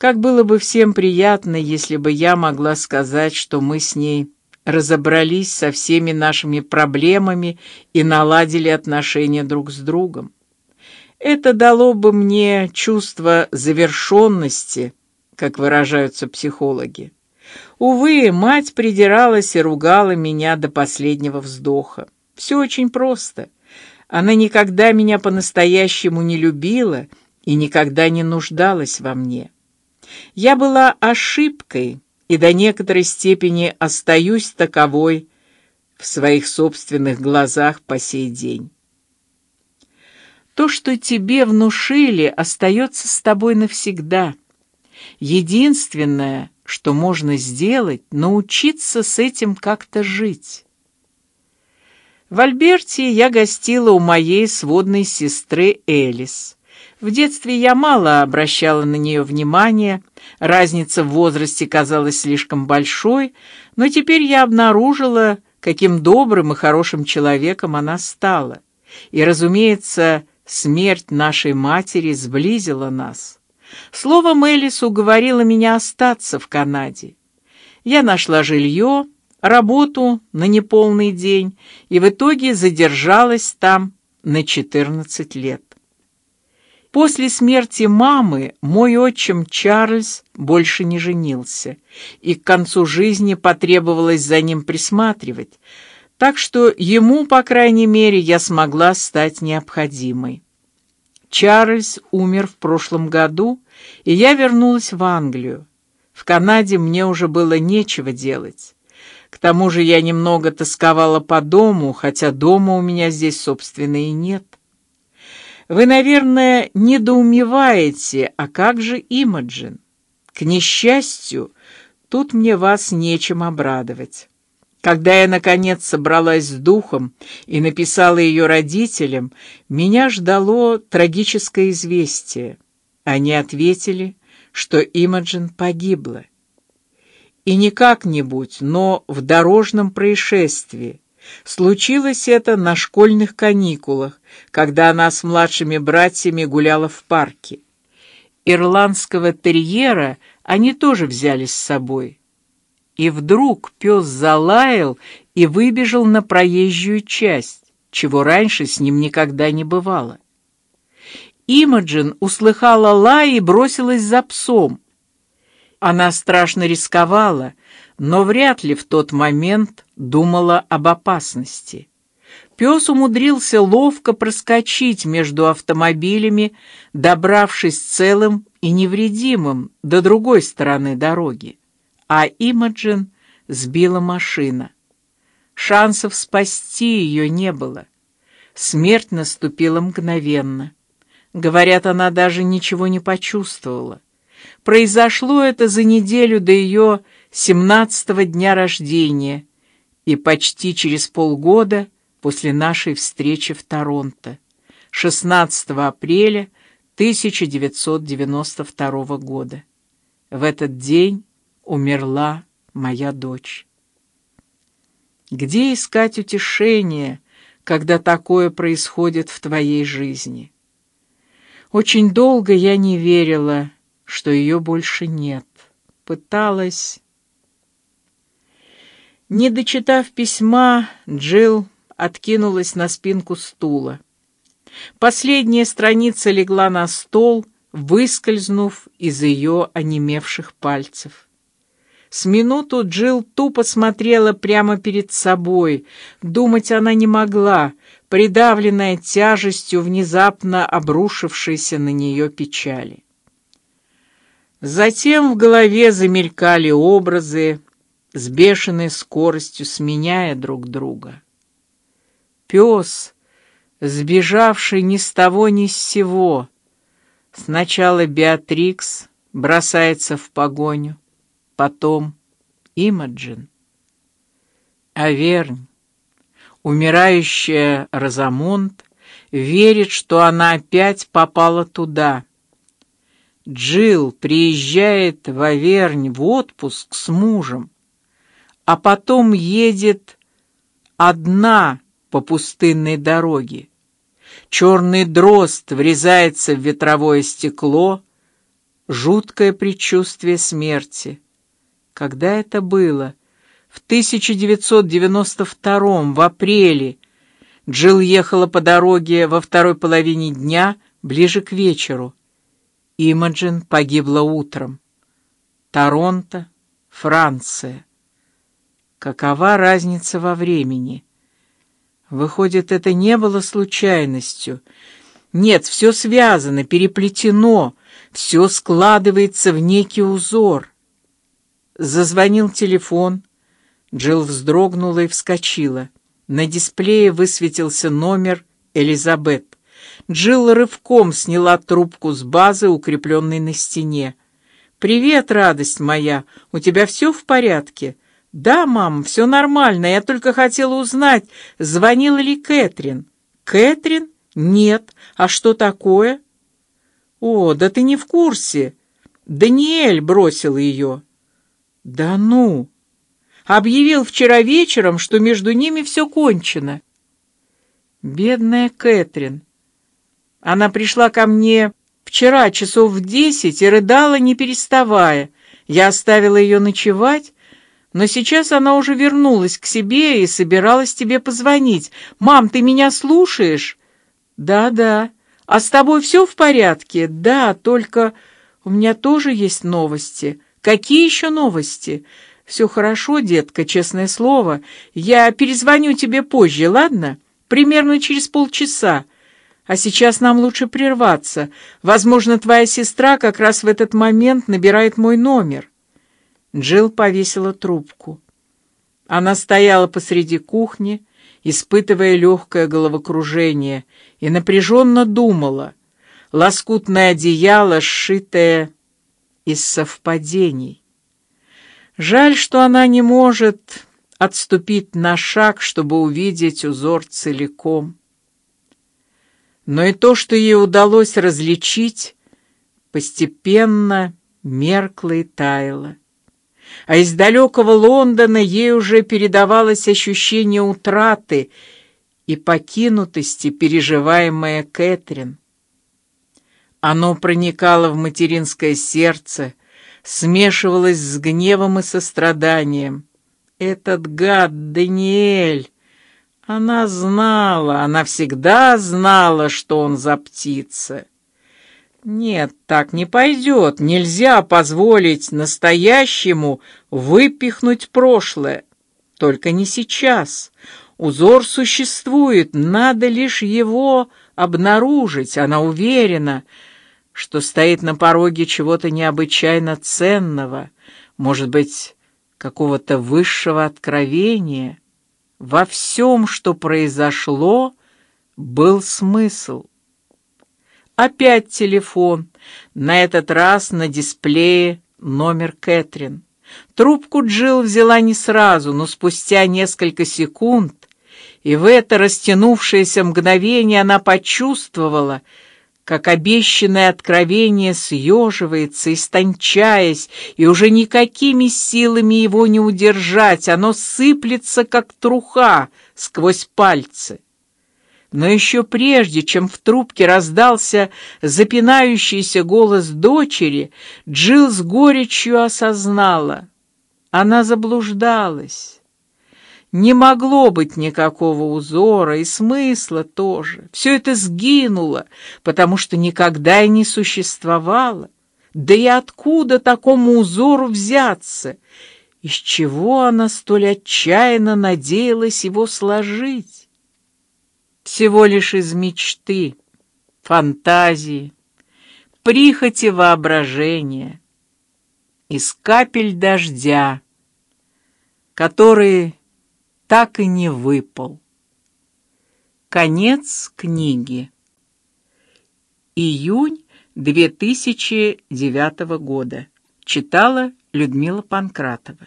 Как было бы всем приятно, если бы я могла сказать, что мы с ней разобрались со всеми нашими проблемами и наладили отношения друг с другом. Это дало бы мне чувство завершенности, как выражаются психологи. Увы, мать придиралась и ругала меня до последнего вздоха. Все очень просто. Она никогда меня по-настоящему не любила и никогда не нуждалась во мне. Я была ошибкой и до некоторой степени остаюсь таковой в своих собственных глазах по сей день. То, что тебе внушили, остается с тобой навсегда. Единственное, что можно сделать, научиться с этим как-то жить. В Альберте я гостила у моей сводной сестры Элис. В детстве я мало обращала на нее внимания, разница в возрасте казалась слишком большой, но теперь я обнаружила, каким добрым и хорошим человеком она стала. И, разумеется, смерть нашей матери сблизила нас. Слово Элис уговорило меня остаться в Канаде. Я нашла жилье, работу на неполный день и в итоге задержалась там на 14 лет. После смерти мамы мой отчим Чарльз больше не женился, и к концу жизни потребовалось за ним присматривать, так что ему, по крайней мере, я смогла стать необходимой. Чарльз умер в прошлом году, и я вернулась в Англию. В Канаде мне уже было нечего делать. К тому же я немного тосковала по дому, хотя дома у меня здесь собственно и нет. Вы, наверное, недоумеваете, а как же Имаджин? К несчастью, тут мне вас нечем обрадовать. Когда я наконец собралась с духом и написала ее родителям, меня ждало трагическое известие. Они ответили, что Имаджин погибла. И не как-нибудь, но в дорожном происшествии. Случилось это на школьных каникулах, когда она с младшими братьями гуляла в парке. Ирландского терьера они тоже взяли с собой. И вдруг пес залаял и выбежал на проезжую часть, чего раньше с ним никогда не бывало. Имаджин услыхала лай и бросилась за псом. Она страшно рисковала, но вряд ли в тот момент думала об опасности. Пес умудрился ловко проскочить между автомобилями, добравшись целым и невредимым до другой стороны дороги, а Имаджин сбила машина. Шансов спасти ее не было. Смерть наступила мгновенно. Говорят, она даже ничего не почувствовала. Произошло это за неделю до ее семнадцатого дня рождения и почти через полгода после нашей встречи в Торонто, 16 апреля 1992 года. В этот день умерла моя дочь. Где искать утешение, когда такое происходит в твоей жизни? Очень долго я не верила, что ее больше нет. Пыталась не дочитав письма, Джилл откинулась на спинку стула. Последняя страница легла на стол, выскользнув из ее онемевших пальцев. С минуту Джилл тупо смотрела прямо перед собой. Думать она не могла, придавленная тяжестью внезапно обрушившейся на нее печали. Затем в голове замелькали образы, с бешеной скоростью сменяя друг друга. Пес, сбежавший ни с того ни с сего, сначала Беатрикс бросается в погоню, потом Имаджин. Авернь, умирающая Розамонт, верит, что она опять попала туда. Джилл приезжает в Авернь в отпуск с мужем а потом едет одна по пустынной дороге. Черный дрозд врезается в ветровое стекло, жуткое предчувствие смерти. Когда это было? В 1992 в апреле. Джилл ехала по дороге во второй половине дня, ближе к вечеру. Имаджин погибла утром. Торонто, Франция. Какова разница во времени? Выходит, это не было случайностью. Нет, все связано, переплетено, все складывается в некий узор. Зазвонил телефон. Джилл вздрогнула и вскочила. На дисплее высветился номер Элизабет. Джилл рывком сняла трубку с базы, укрепленной на стене. Привет, радость моя. У тебя все в порядке? Да, мам, все нормально. Я только хотела узнать, звонила ли Кэтрин. Кэтрин? Нет. А что такое? О, да ты не в курсе. Даниэль бросил ее. Да ну. Объявил вчера вечером, что между ними все кончено. Бедная Кэтрин. Она пришла ко мне вчера часов в десять и рыдала не переставая. Я оставила ее ночевать, но сейчас она уже вернулась к себе и собиралась тебе позвонить. Мам, ты меня слушаешь? Да, да. А с тобой все в порядке? Да, только у меня тоже есть новости. Какие еще новости? Все хорошо, детка, честное слово. Я перезвоню тебе позже, ладно? Примерно через полчаса. А сейчас нам лучше прерваться. Возможно, твоя сестра как раз в этот момент набирает мой номер. Джилл повесила трубку. Она стояла посреди кухни, испытывая легкое головокружение, и напряженно думала. Лоскутное одеяло, сшитое из совпадений. Жаль, что она не может отступить на шаг, чтобы увидеть узор целиком. Но и то, что ей удалось различить, постепенно меркло и таяло. А из далекого Лондона ей уже передавалось ощущение утраты и покинутости, переживаемое Кэтрин. Оно проникало в материнское сердце, смешивалась с гневом и состраданием. Этот гад Даниэль! Она знала, она всегда знала, что он за птица. Нет, так не пойдет. Нельзя позволить настоящему выпихнуть прошлое. Только не сейчас. Узор существует, надо лишь его обнаружить. Она уверена, что стоит на пороге чего-то необычайно ценного, может быть, какого-то высшего откровения. Во всем, что произошло, был смысл. Опять телефон. На этот раз на дисплее номер Кэтрин. Трубку Джилл взяла не сразу, но спустя несколько секунд, и в это растянувшееся мгновение она почувствовала, как обещанное откровение съеживается, истончаясь, и уже никакими силами его не удержать, оно сыплется, как труха, сквозь пальцы. Но еще прежде, чем в трубке раздался запинающийся голос дочери, Джилл с горечью осознала, она заблуждалась. Не могло быть никакого узора и смысла тоже. Все это сгинуло, потому что никогда и не существовало. Да и откуда такому узору взяться? Из чего она столь отчаянно надеялась его сложить? Всего лишь из мечты, фантазии, прихоти воображения, из капель дождя, которые так и не выпал. Конец книги. Июнь 2009 года. Читала Людмила Панкратова.